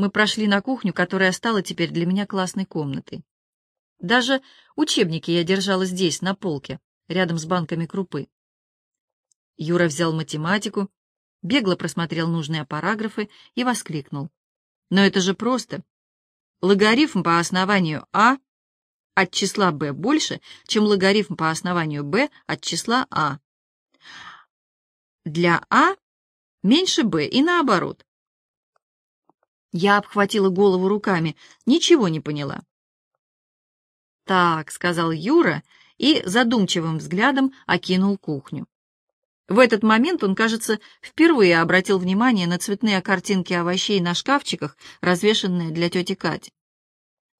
мы прошли на кухню, которая стала теперь для меня классной комнатой. Даже учебники я держала здесь, на полке, рядом с банками крупы. Юра взял математику, бегло просмотрел нужные параграфы и воскликнул. «Но это же просто! Логарифм по основанию а от числа b больше, чем логарифм по основанию b от числа а. Для а меньше b и наоборот. Я обхватила голову руками, ничего не поняла. «Так», — сказал Юра и задумчивым взглядом окинул кухню. В этот момент он, кажется, впервые обратил внимание на цветные картинки овощей на шкафчиках, развешанные для тети Кати.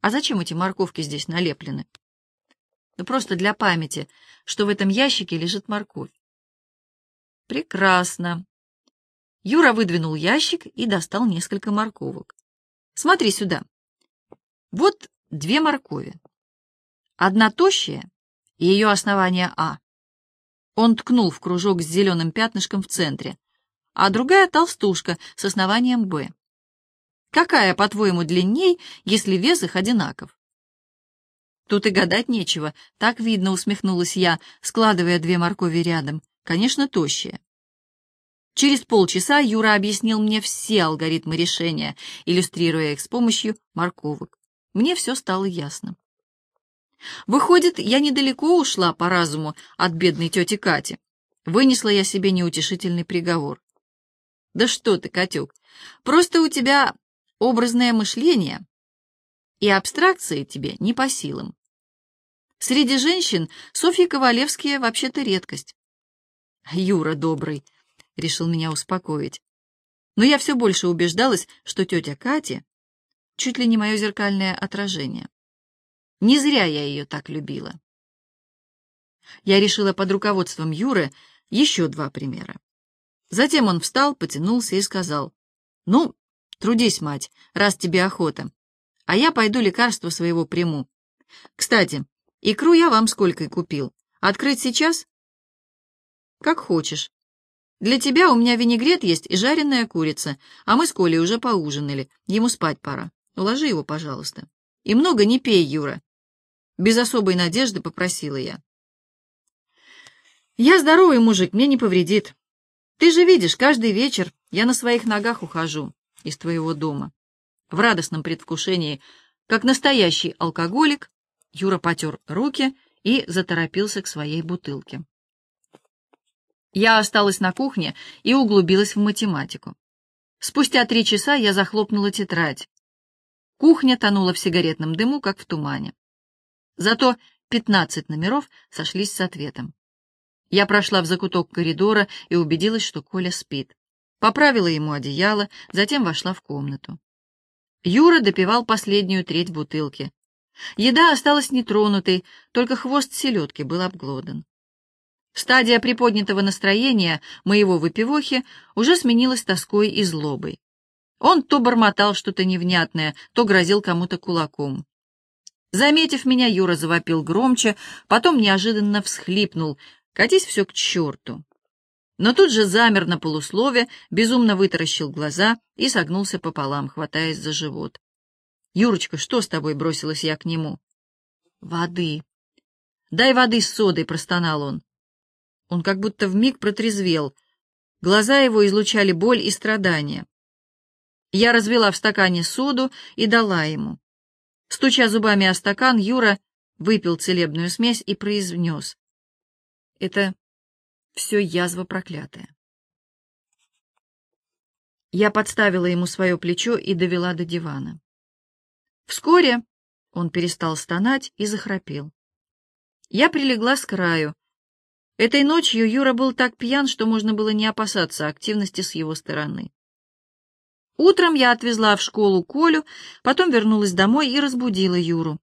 А зачем эти морковки здесь налеплены? Ну, просто для памяти, что в этом ящике лежит морковь. Прекрасно. Юра выдвинул ящик и достал несколько морковок. Смотри сюда. Вот две моркови. Одна тощая, ее основание А. Он ткнул в кружок с зеленым пятнышком в центре, а другая толстушка с основанием Б. Какая, по-твоему, длинней, если вес их одинаков? Тут и гадать нечего, так видно, усмехнулась я, складывая две моркови рядом. Конечно, тощая. Через полчаса Юра объяснил мне все алгоритмы решения, иллюстрируя их с помощью морковок. Мне все стало ясно. Выходит, я недалеко ушла по разуму от бедной тети Кати. Вынесла я себе неутешительный приговор. Да что ты, Катюк, просто у тебя образное мышление, и абстракции тебе не по силам. Среди женщин Софья Ковалевская вообще-то редкость. Юра добрый, решил меня успокоить. Но я все больше убеждалась, что тетя Катя чуть ли не мое зеркальное отражение. Не зря я ее так любила. Я решила под руководством Юры еще два примера. Затем он встал, потянулся и сказал, «Ну, трудись, мать, раз тебе охота, а я пойду лекарство своего приму. Кстати, икру я вам сколько и купил. Открыть сейчас?» «Как хочешь. Для тебя у меня винегрет есть и жареная курица, а мы с Колей уже поужинали, ему спать пора. Уложи его, пожалуйста. И много не пей, Юра. Без особой надежды попросила я. Я здоровый мужик, мне не повредит. Ты же видишь, каждый вечер я на своих ногах ухожу из твоего дома. В радостном предвкушении, как настоящий алкоголик, Юра потер руки и заторопился к своей бутылке. Я осталась на кухне и углубилась в математику. Спустя три часа я захлопнула тетрадь. Кухня тонула в сигаретном дыму, как в тумане. Зато пятнадцать номеров сошлись с ответом. Я прошла в закуток коридора и убедилась, что Коля спит. Поправила ему одеяло, затем вошла в комнату. Юра допивал последнюю треть бутылки. Еда осталась нетронутой, только хвост селедки был обглодан. Стадия приподнятого настроения моего выпивохи уже сменилась тоской и злобой. Он то бормотал что-то невнятное, то грозил кому-то кулаком. Заметив меня, Юра завопил громче, потом неожиданно всхлипнул. «Катись все к черту!» Но тут же замер на полуслове, безумно вытаращил глаза и согнулся пополам, хватаясь за живот. «Юрочка, что с тобой?» — бросилась я к нему. «Воды!» «Дай воды с содой!» — простонал он. Он как будто вмиг протрезвел. Глаза его излучали боль и страдания. Я развела в стакане соду и дала ему. Стуча зубами о стакан, Юра выпил целебную смесь и произнес. Это все язва проклятая. Я подставила ему свое плечо и довела до дивана. Вскоре он перестал стонать и захрапел. Я прилегла с краю. Этой ночью Юра был так пьян, что можно было не опасаться активности с его стороны. Утром я отвезла в школу Колю, потом вернулась домой и разбудила Юру.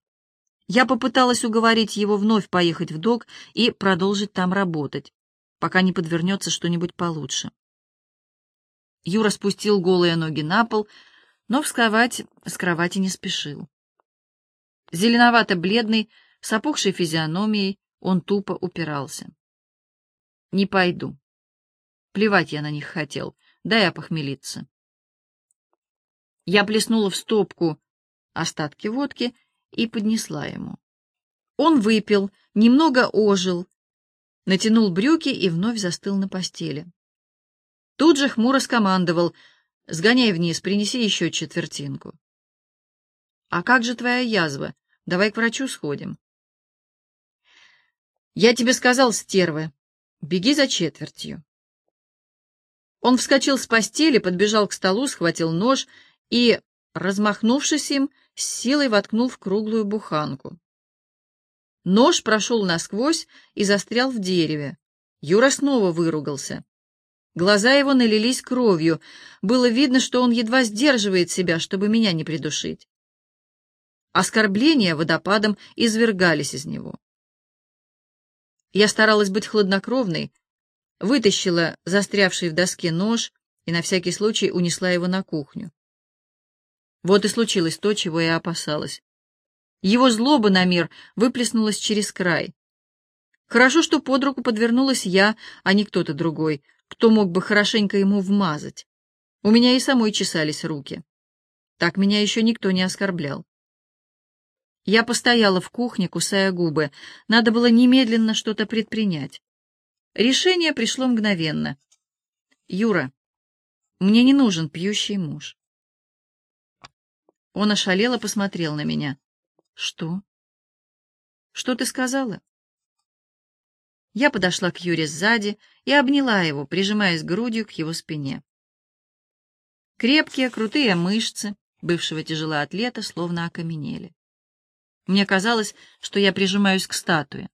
Я попыталась уговорить его вновь поехать в док и продолжить там работать, пока не подвернется что-нибудь получше. Юра спустил голые ноги на пол, но вставать с кровати не спешил. Зеленовато-бледный, с опухшей физиономией, он тупо упирался. «Не пойду. Плевать я на них хотел, дай опохмелиться». Я плеснула в стопку остатки водки и поднесла ему. Он выпил, немного ожил, натянул брюки и вновь застыл на постели. Тут же хмуро скомандовал «Сгоняй вниз, принеси еще четвертинку». «А как же твоя язва? Давай к врачу сходим». «Я тебе сказал, стерва, беги за четвертью». Он вскочил с постели, подбежал к столу, схватил нож и, размахнувшись им, с силой воткнул в круглую буханку. Нож прошел насквозь и застрял в дереве. Юра снова выругался. Глаза его налились кровью. Было видно, что он едва сдерживает себя, чтобы меня не придушить. Оскорбления водопадом извергались из него. Я старалась быть хладнокровной, вытащила застрявший в доске нож и на всякий случай унесла его на кухню. Вот и случилось то, чего я опасалась. Его злоба на мир выплеснулась через край. Хорошо, что под руку подвернулась я, а не кто-то другой, кто мог бы хорошенько ему вмазать. У меня и самой чесались руки. Так меня еще никто не оскорблял. Я постояла в кухне, кусая губы. Надо было немедленно что-то предпринять. Решение пришло мгновенно. «Юра, мне не нужен пьющий муж». Он ошалело посмотрел на меня. «Что? Что ты сказала?» Я подошла к Юре сзади и обняла его, прижимаясь грудью к его спине. Крепкие, крутые мышцы бывшего тяжелоатлета словно окаменели. Мне казалось, что я прижимаюсь к статуе.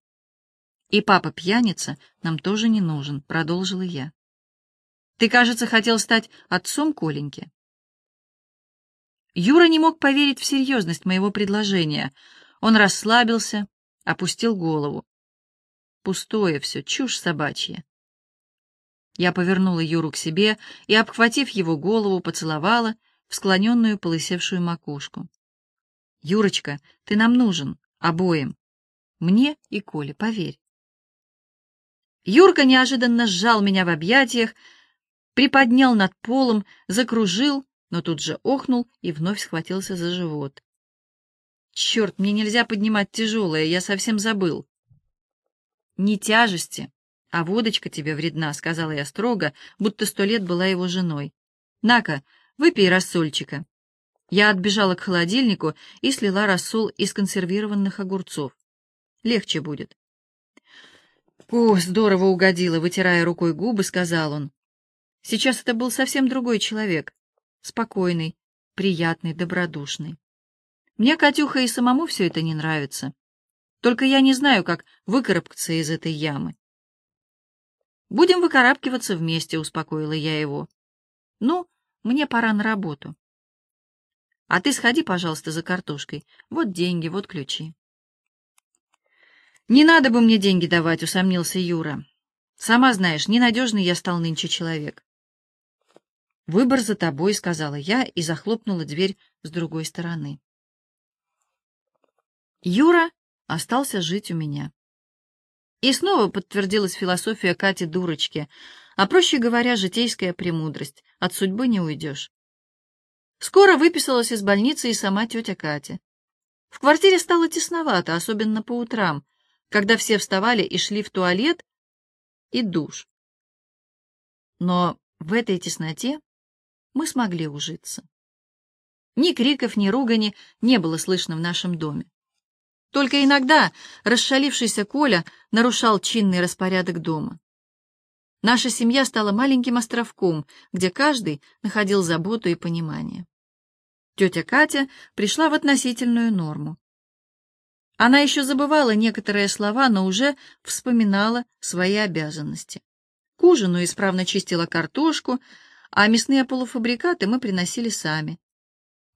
«И папа-пьяница нам тоже не нужен», — продолжила я. «Ты, кажется, хотел стать отцом Коленьки». Юра не мог поверить в серьезность моего предложения. Он расслабился, опустил голову. Пустое все, чушь собачья. Я повернула Юру к себе и, обхватив его голову, поцеловала в склоненную полысевшую макушку. «Юрочка, ты нам нужен, обоим. Мне и Коле, поверь». Юрка неожиданно сжал меня в объятиях, приподнял над полом, закружил, но тут же охнул и вновь схватился за живот. «Черт, мне нельзя поднимать тяжелое, я совсем забыл». «Не тяжести, а водочка тебе вредна», — сказала я строго, будто сто лет была его женой. «На-ка, выпей рассольчика». Я отбежала к холодильнику и слила рассол из консервированных огурцов. Легче будет. «О, здорово угодила!» — вытирая рукой губы, сказал он. Сейчас это был совсем другой человек. Спокойный, приятный, добродушный. Мне, Катюха, и самому все это не нравится. Только я не знаю, как выкарабкаться из этой ямы. «Будем выкарабкиваться вместе», — успокоила я его. «Ну, мне пора на работу. А ты сходи, пожалуйста, за картошкой. Вот деньги, вот ключи». «Не надо бы мне деньги давать», — усомнился Юра. «Сама знаешь, ненадежный я стал нынче человек». «Выбор за тобой», — сказала я и захлопнула дверь с другой стороны. Юра остался жить у меня. И снова подтвердилась философия Кати-дурочки, а, проще говоря, житейская премудрость. От судьбы не уйдешь. Скоро выписалась из больницы и сама тетя Катя. В квартире стало тесновато, особенно по утрам когда все вставали и шли в туалет и душ. Но в этой тесноте мы смогли ужиться. Ни криков, ни ругани не было слышно в нашем доме. Только иногда расшалившийся Коля нарушал чинный распорядок дома. Наша семья стала маленьким островком, где каждый находил заботу и понимание. Тетя Катя пришла в относительную норму. Она еще забывала некоторые слова, но уже вспоминала свои обязанности. К ужину исправно чистила картошку, а мясные полуфабрикаты мы приносили сами.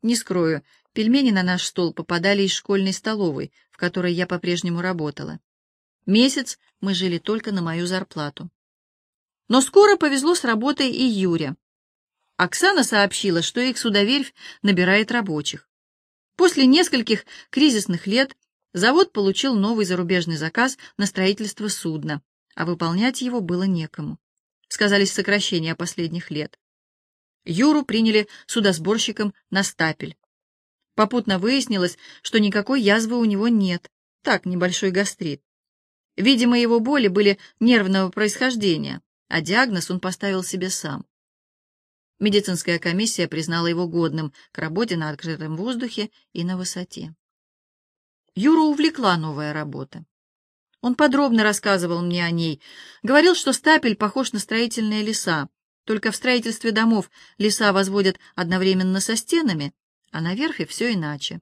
Не скрою, пельмени на наш стол попадали из школьной столовой, в которой я по-прежнему работала. Месяц мы жили только на мою зарплату. Но скоро повезло с работой и Юре. Оксана сообщила, что их судоверфь набирает рабочих. После нескольких кризисных лет Завод получил новый зарубежный заказ на строительство судна, а выполнять его было некому. Сказались сокращения последних лет. Юру приняли судосборщиком на стапель. Попутно выяснилось, что никакой язвы у него нет, так, небольшой гастрит. Видимо, его боли были нервного происхождения, а диагноз он поставил себе сам. Медицинская комиссия признала его годным к работе на открытом воздухе и на высоте. Юру увлекла новая работа. Он подробно рассказывал мне о ней, говорил, что стапель похож на строительные леса, только в строительстве домов леса возводят одновременно со стенами, а на верфи все иначе.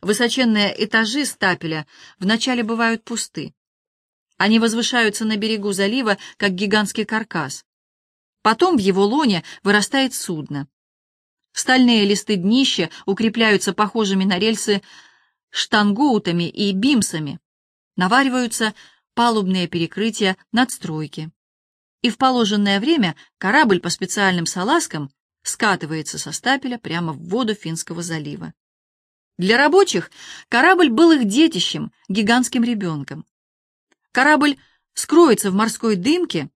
Высоченные этажи стапеля вначале бывают пусты. Они возвышаются на берегу залива, как гигантский каркас. Потом в его лоне вырастает судно. Стальные листы днища укрепляются похожими на рельсы штангоутами и бимсами. Навариваются палубные перекрытия надстройки. И в положенное время корабль по специальным салазкам скатывается со стапеля прямо в воду Финского залива. Для рабочих корабль был их детищем, гигантским ребенком. Корабль скроется в морской дымке,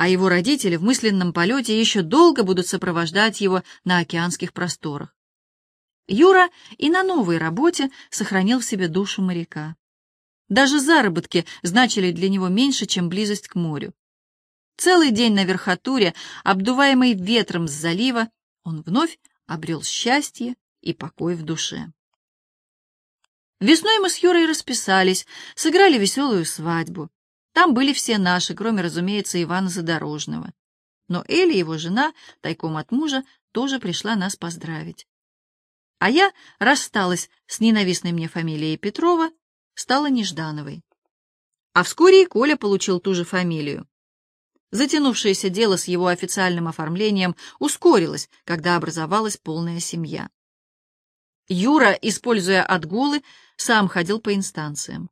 а его родители в мысленном полете еще долго будут сопровождать его на океанских просторах. Юра и на новой работе сохранил в себе душу моряка. Даже заработки значили для него меньше, чем близость к морю. Целый день на верхотуре, обдуваемый ветром с залива, он вновь обрел счастье и покой в душе. Весной мы с Юрой расписались, сыграли веселую свадьбу. Там были все наши, кроме, разумеется, Ивана Задорожного. Но Эля, его жена, тайком от мужа, тоже пришла нас поздравить. А я рассталась с ненавистной мне фамилией Петрова, стала Неждановой. А вскоре и Коля получил ту же фамилию. Затянувшееся дело с его официальным оформлением ускорилось, когда образовалась полная семья. Юра, используя отгулы, сам ходил по инстанциям.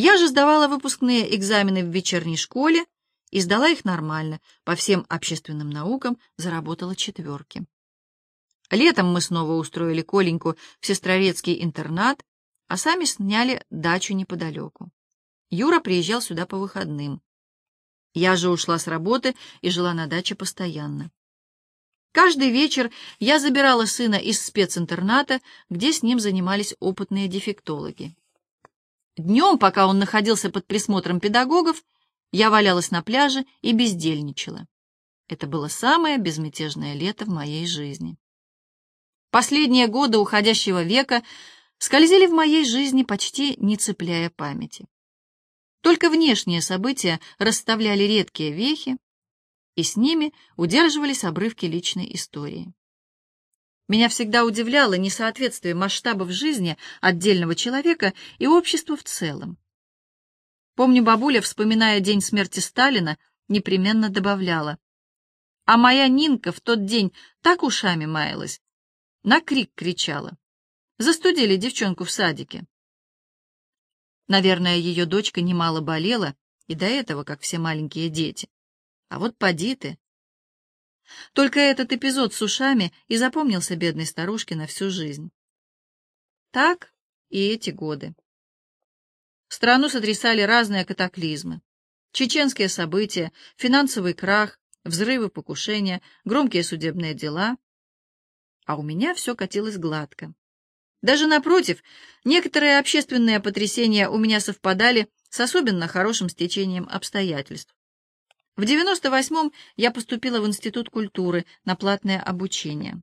Я же сдавала выпускные экзамены в вечерней школе и сдала их нормально, по всем общественным наукам заработала четверки. Летом мы снова устроили Коленьку в сестрорецкий интернат, а сами сняли дачу неподалеку. Юра приезжал сюда по выходным. Я же ушла с работы и жила на даче постоянно. Каждый вечер я забирала сына из специнтерната, где с ним занимались опытные дефектологи. Днем, пока он находился под присмотром педагогов, я валялась на пляже и бездельничала. Это было самое безмятежное лето в моей жизни. Последние годы уходящего века скользили в моей жизни, почти не цепляя памяти. Только внешние события расставляли редкие вехи, и с ними удерживались обрывки личной истории. Меня всегда удивляло несоответствие масштабов жизни отдельного человека и общества в целом. Помню, бабуля, вспоминая день смерти Сталина, непременно добавляла, «А моя Нинка в тот день так ушами маялась, на крик кричала. Застудили девчонку в садике. Наверное, ее дочка немало болела, и до этого, как все маленькие дети. А вот поди ты. Только этот эпизод с ушами и запомнился бедной старушке на всю жизнь. Так и эти годы. Страну сотрясали разные катаклизмы. Чеченские события, финансовый крах, взрывы, покушения, громкие судебные дела. А у меня все катилось гладко. Даже напротив, некоторые общественные потрясения у меня совпадали с особенно хорошим стечением обстоятельств. В 98-м я поступила в Институт культуры на платное обучение.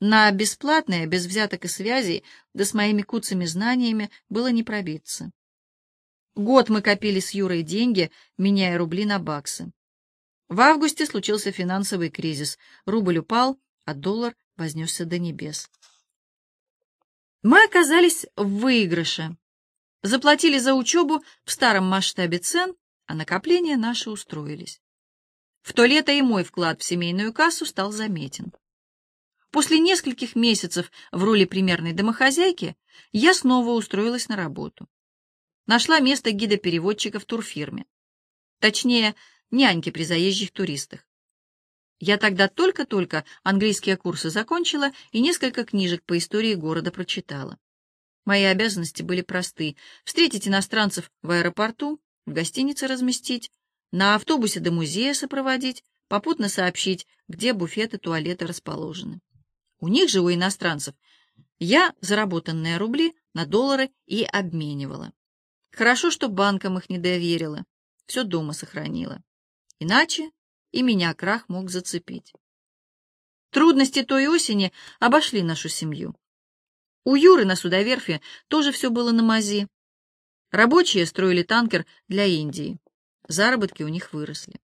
На бесплатное, без взяток и связей, да с моими куцами знаниями, было не пробиться. Год мы копили с Юрой деньги, меняя рубли на баксы. В августе случился финансовый кризис. Рубль упал, а доллар вознесся до небес. Мы оказались в выигрыше. Заплатили за учебу в старом масштабе цен, а накопления наши устроились. В то лето и мой вклад в семейную кассу стал заметен. После нескольких месяцев в роли примерной домохозяйки я снова устроилась на работу. Нашла место гида-переводчика в турфирме. Точнее, няньки при заезжих туристах. Я тогда только-только английские курсы закончила и несколько книжек по истории города прочитала. Мои обязанности были просты — встретить иностранцев в аэропорту, в гостинице разместить, на автобусе до музея сопроводить, попутно сообщить, где буфеты, туалеты расположены. У них же, у иностранцев, я заработанные рубли на доллары и обменивала. Хорошо, что банкам их не доверила, все дома сохранила. Иначе и меня крах мог зацепить. Трудности той осени обошли нашу семью. У Юры на судоверфи тоже все было на мази. Рабочие строили танкер для Индии. Заработки у них выросли.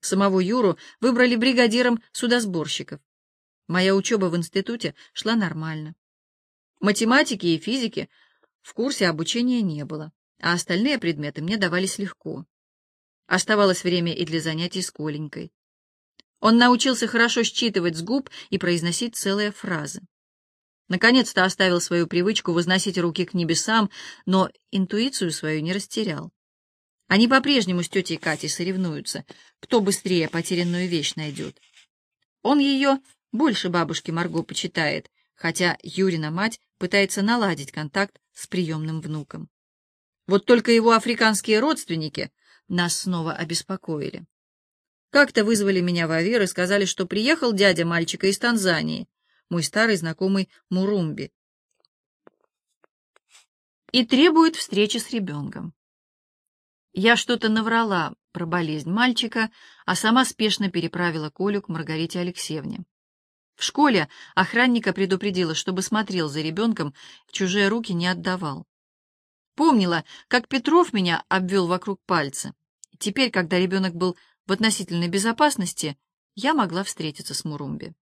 Самого Юру выбрали бригадиром судосборщиков. Моя учеба в институте шла нормально. Математики и физики в курсе обучения не было, а остальные предметы мне давались легко. Оставалось время и для занятий с Коленькой. Он научился хорошо считывать с губ и произносить целые фразы. Наконец-то оставил свою привычку возносить руки к небесам, но интуицию свою не растерял. Они по-прежнему с тетей Катей соревнуются, кто быстрее потерянную вещь найдет. Он ее больше бабушки Марго почитает, хотя Юрина мать пытается наладить контакт с приемным внуком. Вот только его африканские родственники нас снова обеспокоили. Как-то вызвали меня в Авир и сказали, что приехал дядя мальчика из Танзании, мой старый знакомый Мурумби, и требует встречи с ребенком. Я что-то наврала про болезнь мальчика, а сама спешно переправила Колю к Маргарите Алексеевне. В школе охранника предупредила, чтобы смотрел за ребенком, чужие руки не отдавал. Помнила, как Петров меня обвел вокруг пальца. Теперь, когда ребенок был в относительной безопасности, я могла встретиться с Мурумби.